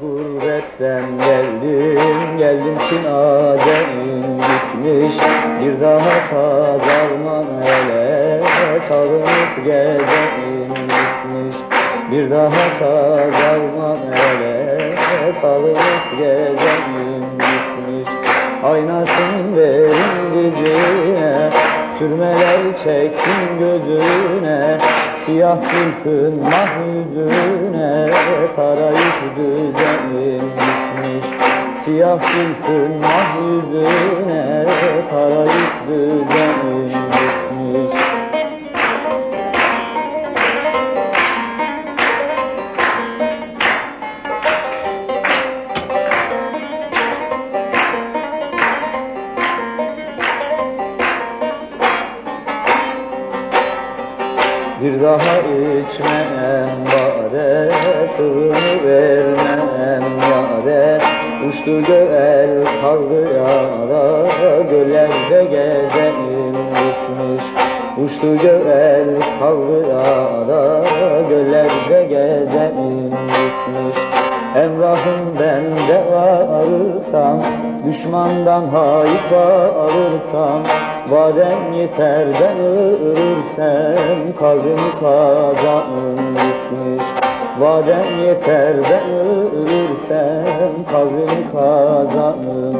Gurbetten geldim Geldim Çin acemim gitmiş. Bir daha saz almam hele Salınıp gecem gitmiş Bir daha saz almam hele Salınıp gecem gitmiş Aynasını verin gücüne Sürmeler çeksin gözüne. Siyah zülfün mahyüzüne Tarayıp düzenim gitmiş Siyah zülfün mahyüzüne Tarayıp düzenim gitmiş Bir daha içmem bade Sığını Uçtu göğel kaldı yara Göllerde gezenim gitmiş Uçtu göğel yara Göllerde gezenim gitmiş Emrahım bende varırsam Düşmandan hayıf alırsam Vadem yeter ben ölürsem Kalbimi kazanım gitmiş Vadem yeter ben ölürsem Kalbimi kazanım